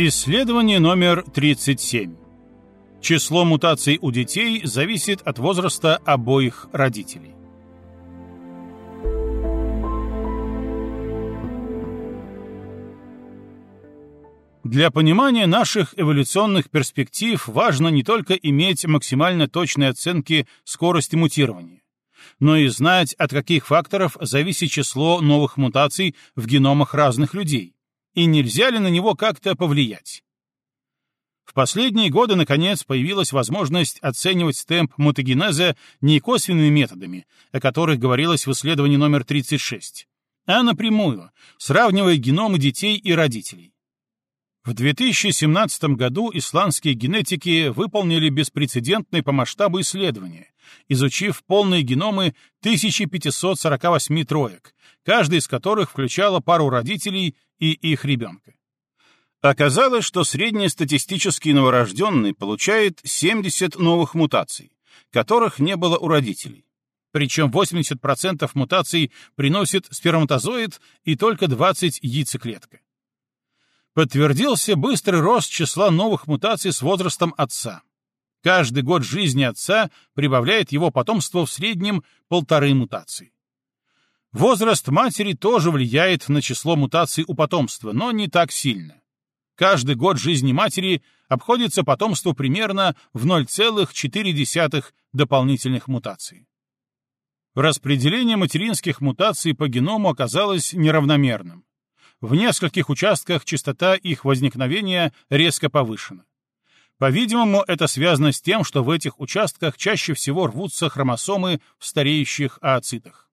Исследование номер 37. Число мутаций у детей зависит от возраста обоих родителей. Для понимания наших эволюционных перспектив важно не только иметь максимально точные оценки скорости мутирования, но и знать, от каких факторов зависит число новых мутаций в геномах разных людей и нельзя ли на него как-то повлиять. В последние годы, наконец, появилась возможность оценивать темп мутагенеза не косвенными методами, о которых говорилось в исследовании номер 36, а напрямую, сравнивая геномы детей и родителей. В 2017 году исландские генетики выполнили беспрецедентное по масштабу исследование, изучив полные геномы 1548 троек, каждый из которых включала пару родителей и их ребенка. Оказалось, что среднестатистический новорожденный получает 70 новых мутаций, которых не было у родителей. Причем 80% мутаций приносит сперматозоид и только 20 яйцеклетка. Подтвердился быстрый рост числа новых мутаций с возрастом отца. Каждый год жизни отца прибавляет его потомство в среднем полторы мутации. Возраст матери тоже влияет на число мутаций у потомства, но не так сильно. Каждый год жизни матери обходится потомству примерно в 0,4 дополнительных мутаций. Распределение материнских мутаций по геному оказалось неравномерным. В нескольких участках частота их возникновения резко повышена. По-видимому, это связано с тем, что в этих участках чаще всего рвутся хромосомы в стареющих ооцитах.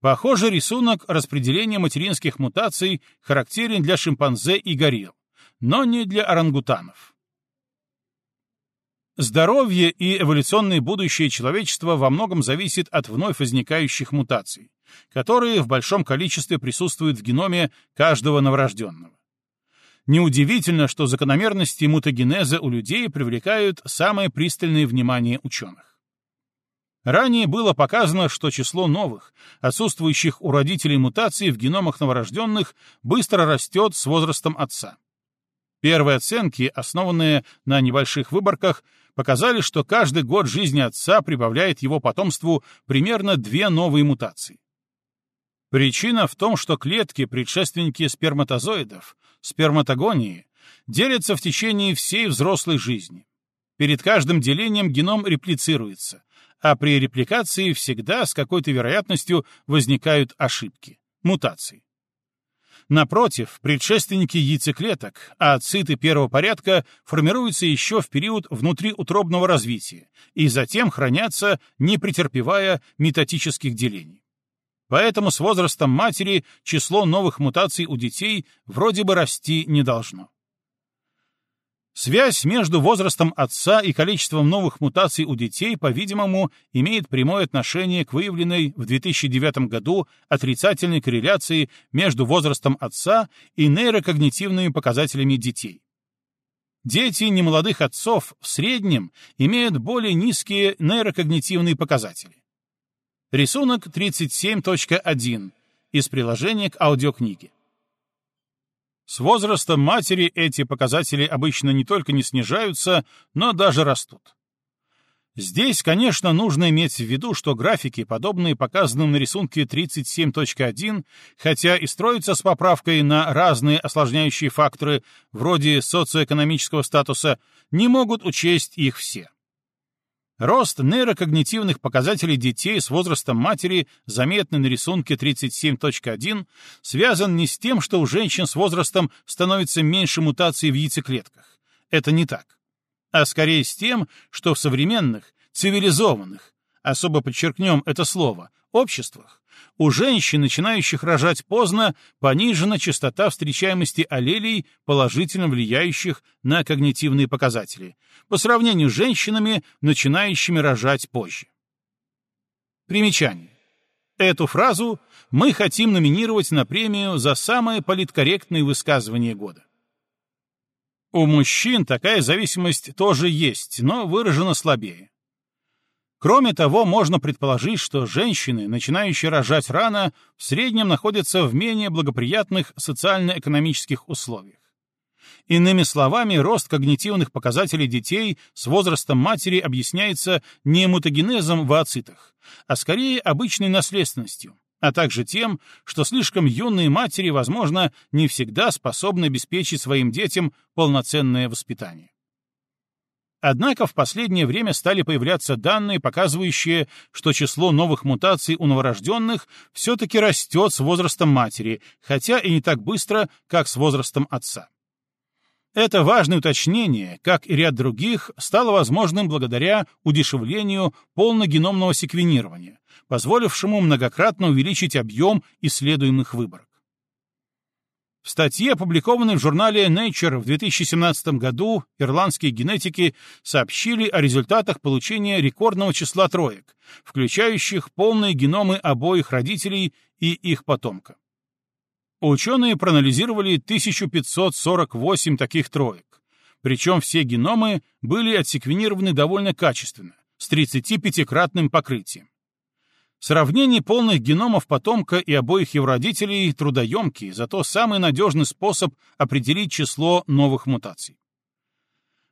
Похоже, рисунок распределения материнских мутаций характерен для шимпанзе и горилл, но не для орангутанов. Здоровье и эволюционное будущее человечества во многом зависит от вновь возникающих мутаций, которые в большом количестве присутствуют в геноме каждого новорожденного. Неудивительно, что закономерности мутагенеза у людей привлекают самое пристальное внимание ученых. Ранее было показано, что число новых, отсутствующих у родителей мутаций в геномах новорожденных, быстро растет с возрастом отца. Первые оценки, основанные на небольших выборках, показали, что каждый год жизни отца прибавляет его потомству примерно две новые мутации. Причина в том, что клетки, предшественники сперматозоидов, сперматогонии, делятся в течение всей взрослой жизни. Перед каждым делением геном реплицируется, а при репликации всегда с какой-то вероятностью возникают ошибки, мутации. Напротив, предшественники яйцеклеток, а циты первого порядка формируются еще в период внутриутробного развития и затем хранятся, не претерпевая метатических делений. Поэтому с возрастом матери число новых мутаций у детей вроде бы расти не должно. Связь между возрастом отца и количеством новых мутаций у детей, по-видимому, имеет прямое отношение к выявленной в 2009 году отрицательной корреляции между возрастом отца и нейрокогнитивными показателями детей. Дети немолодых отцов в среднем имеют более низкие нейрокогнитивные показатели. Рисунок 37.1 из приложения к аудиокниге. С возрастом матери эти показатели обычно не только не снижаются, но даже растут. Здесь, конечно, нужно иметь в виду, что графики, подобные показанным на рисунке 37.1, хотя и строятся с поправкой на разные осложняющие факторы, вроде социоэкономического статуса, не могут учесть их все. Рост нейрокогнитивных показателей детей с возрастом матери, заметный на рисунке 37.1, связан не с тем, что у женщин с возрастом становится меньше мутаций в яйцеклетках. Это не так. А скорее с тем, что в современных, цивилизованных, особо подчеркнем это слово, обществах, у женщин, начинающих рожать поздно, понижена частота встречаемости аллелей, положительно влияющих на когнитивные показатели, по сравнению с женщинами, начинающими рожать позже. Примечание. Эту фразу мы хотим номинировать на премию за самое политкорректное высказывание года. У мужчин такая зависимость тоже есть, но выражена слабее. Кроме того, можно предположить, что женщины, начинающие рожать рано, в среднем находятся в менее благоприятных социально-экономических условиях. Иными словами, рост когнитивных показателей детей с возрастом матери объясняется не мутагенезом в ооцитах, а скорее обычной наследственностью, а также тем, что слишком юные матери, возможно, не всегда способны обеспечить своим детям полноценное воспитание. Однако в последнее время стали появляться данные, показывающие, что число новых мутаций у новорожденных все-таки растет с возрастом матери, хотя и не так быстро, как с возрастом отца. Это важное уточнение, как и ряд других, стало возможным благодаря удешевлению полногеномного секвенирования, позволившему многократно увеличить объем исследуемых выборок. В статье, опубликованной в журнале Nature в 2017 году, ирландские генетики сообщили о результатах получения рекордного числа троек, включающих полные геномы обоих родителей и их потомка. Ученые проанализировали 1548 таких троек, причем все геномы были отсеквенированы довольно качественно, с 35-кратным покрытием. Сравнение полных геномов потомка и обоих его родителей трудоемкий, зато самый надежный способ определить число новых мутаций.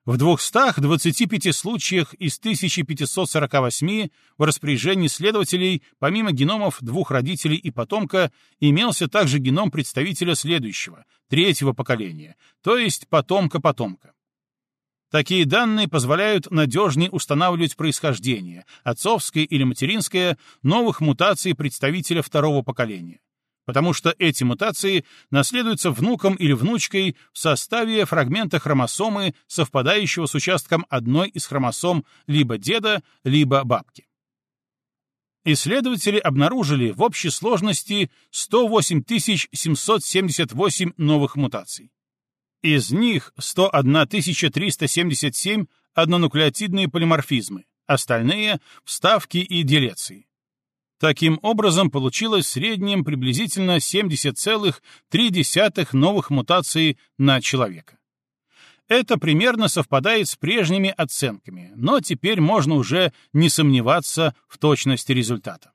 В 225 случаях из 1548 в распоряжении следователей, помимо геномов двух родителей и потомка, имелся также геном представителя следующего, третьего поколения, то есть потомка-потомка. Такие данные позволяют надежнее устанавливать происхождение, отцовское или материнское, новых мутаций представителя второго поколения. Потому что эти мутации наследуются внуком или внучкой в составе фрагмента хромосомы, совпадающего с участком одной из хромосом либо деда, либо бабки. Исследователи обнаружили в общей сложности 108 778 новых мутаций. Из них 101 377 однонуклеотидные полиморфизмы, остальные — вставки и делеции. Таким образом, получилось в среднем приблизительно 70,3 новых мутаций на человека. Это примерно совпадает с прежними оценками, но теперь можно уже не сомневаться в точности результата.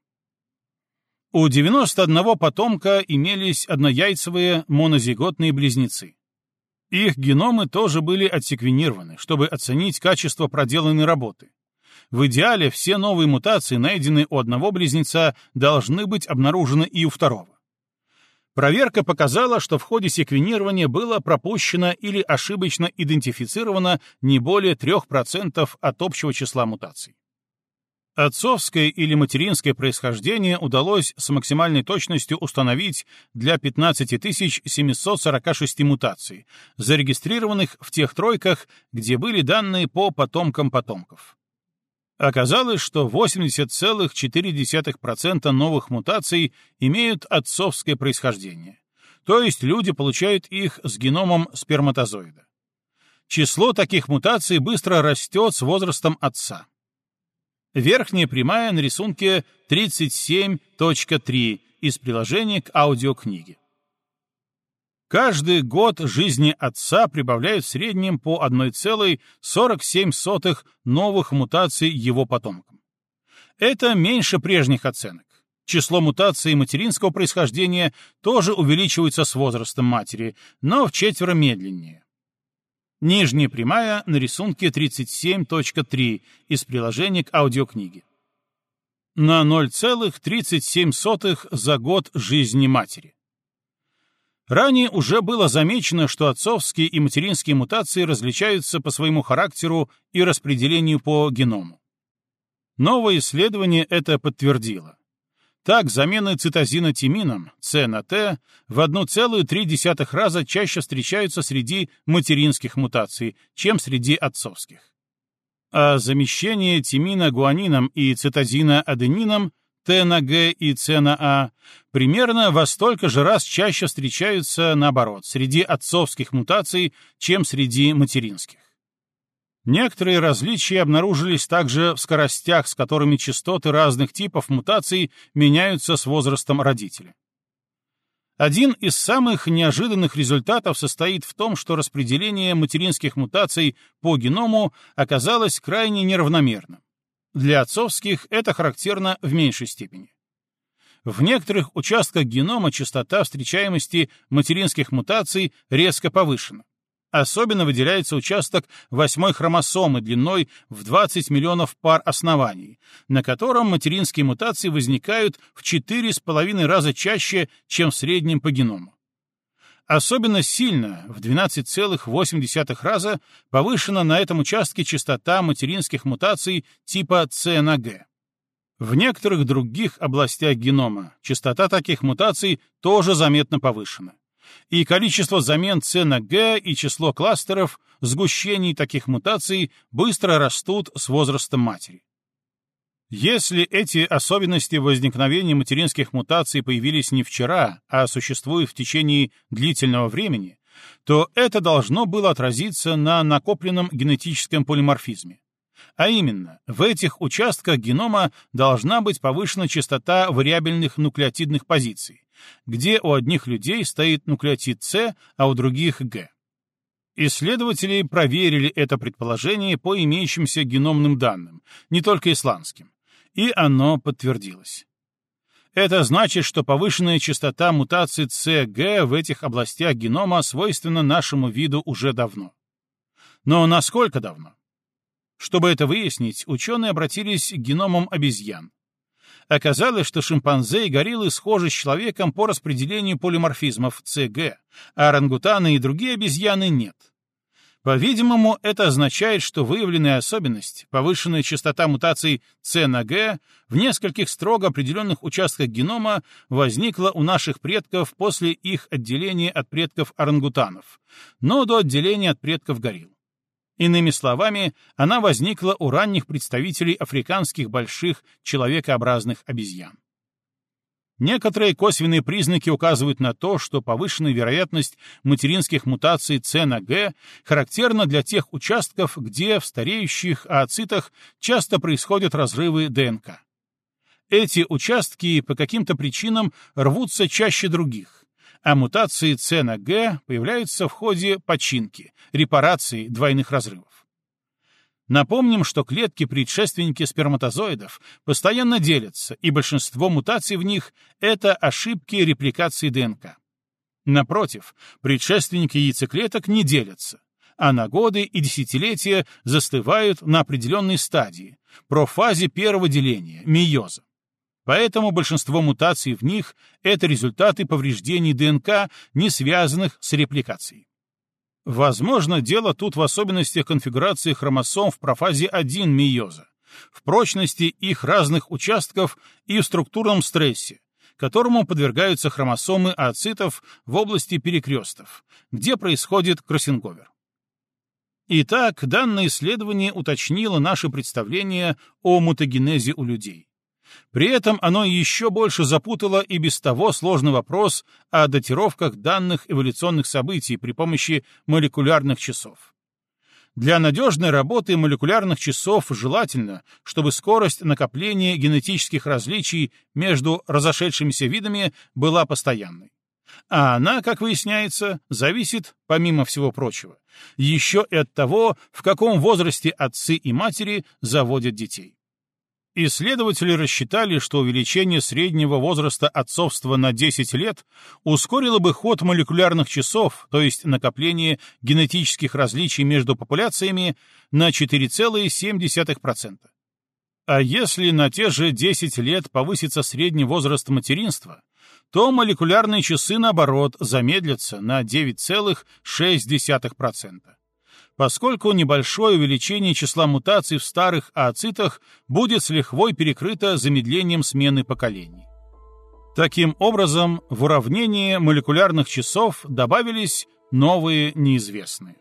У 91 потомка имелись однояйцевые монозиготные близнецы. Их геномы тоже были отсеквенированы, чтобы оценить качество проделанной работы. В идеале все новые мутации, найденные у одного близнеца, должны быть обнаружены и у второго. Проверка показала, что в ходе секвенирования было пропущено или ошибочно идентифицировано не более 3% от общего числа мутаций. Отцовское или материнское происхождение удалось с максимальной точностью установить для 15 746 мутаций, зарегистрированных в тех тройках, где были данные по потомкам потомков. Оказалось, что 80,4% новых мутаций имеют отцовское происхождение, то есть люди получают их с геномом сперматозоида. Число таких мутаций быстро растет с возрастом отца. Верхняя прямая на рисунке 37.3 из приложения к аудиокниге. Каждый год жизни отца прибавляют в среднем по 1,47 новых мутаций его потомкам. Это меньше прежних оценок. Число мутаций материнского происхождения тоже увеличивается с возрастом матери, но в четверо медленнее. Нижняя прямая на рисунке 37.3 из приложения к аудиокниге. На 0,37 за год жизни матери. Ранее уже было замечено, что отцовские и материнские мутации различаются по своему характеру и распределению по геному. Новое исследование это подтвердило. Так, замены цитозина тимином, С на Т, в 1,3 раза чаще встречаются среди материнских мутаций, чем среди отцовских. А замещение тимина гуанином и цитозина аденином, Т на Г и С на А, примерно во столько же раз чаще встречаются, наоборот, среди отцовских мутаций, чем среди материнских. Некоторые различия обнаружились также в скоростях, с которыми частоты разных типов мутаций меняются с возрастом родителя. Один из самых неожиданных результатов состоит в том, что распределение материнских мутаций по геному оказалось крайне неравномерным. Для отцовских это характерно в меньшей степени. В некоторых участках генома частота встречаемости материнских мутаций резко повышена Особенно выделяется участок восьмой хромосомы длиной в 20 миллионов пар оснований, на котором материнские мутации возникают в 4,5 раза чаще, чем в среднем по геному. Особенно сильно, в 12,8 раза, повышена на этом участке частота материнских мутаций типа С. В некоторых других областях генома частота таких мутаций тоже заметно повышена и количество замен С на Г и число кластеров, сгущений таких мутаций быстро растут с возрастом матери. Если эти особенности возникновения материнских мутаций появились не вчера, а существуют в течение длительного времени, то это должно было отразиться на накопленном генетическом полиморфизме. А именно, в этих участках генома должна быть повышена частота вариабельных нуклеотидных позиций, где у одних людей стоит нуклеотид С, а у других Г. Исследователи проверили это предположение по имеющимся геномным данным, не только исландским, и оно подтвердилось. Это значит, что повышенная частота мутаций СГ в этих областях генома свойственна нашему виду уже давно. Но насколько давно? Чтобы это выяснить, ученые обратились к геномам обезьян, Оказалось, что шимпанзе и гориллы схожи с человеком по распределению полиморфизмов ЦГ, а орангутаны и другие обезьяны нет. По-видимому, это означает, что выявленная особенность, повышенная частота мутаций С на Г в нескольких строго определенных участках генома возникла у наших предков после их отделения от предков орангутанов, но до отделения от предков горилл. Иными словами, она возникла у ранних представителей африканских больших человекообразных обезьян. Некоторые косвенные признаки указывают на то, что повышенная вероятность материнских мутаций С на Г характерна для тех участков, где в стареющих ооцитах часто происходят разрывы ДНК. Эти участки по каким-то причинам рвутся чаще других, а мутации С на Г появляются в ходе починки, репарации двойных разрывов. Напомним, что клетки-предшественники сперматозоидов постоянно делятся, и большинство мутаций в них — это ошибки репликации ДНК. Напротив, предшественники яйцеклеток не делятся, а на годы и десятилетия застывают на определенной стадии, профазе первого деления, мейоза. Поэтому большинство мутаций в них — это результаты повреждений ДНК, не связанных с репликацией. Возможно, дело тут в особенностях конфигурации хромосом в профазе 1 мейоза, в прочности их разных участков и в структурном стрессе, которому подвергаются хромосомы ацитов в области перекрестов, где происходит кроссинговер. Итак, данное исследование уточнило наше представление о мутагенезе у людей. При этом оно еще больше запутало и без того сложный вопрос о датировках данных эволюционных событий при помощи молекулярных часов. Для надежной работы молекулярных часов желательно, чтобы скорость накопления генетических различий между разошедшимися видами была постоянной. А она, как выясняется, зависит, помимо всего прочего, еще и от того, в каком возрасте отцы и матери заводят детей. Исследователи рассчитали, что увеличение среднего возраста отцовства на 10 лет ускорило бы ход молекулярных часов, то есть накопление генетических различий между популяциями, на 4,7%. А если на те же 10 лет повысится средний возраст материнства, то молекулярные часы, наоборот, замедлятся на 9,6% поскольку небольшое увеличение числа мутаций в старых ооцитах будет с лихвой перекрыто замедлением смены поколений. Таким образом, в уравнение молекулярных часов добавились новые неизвестные.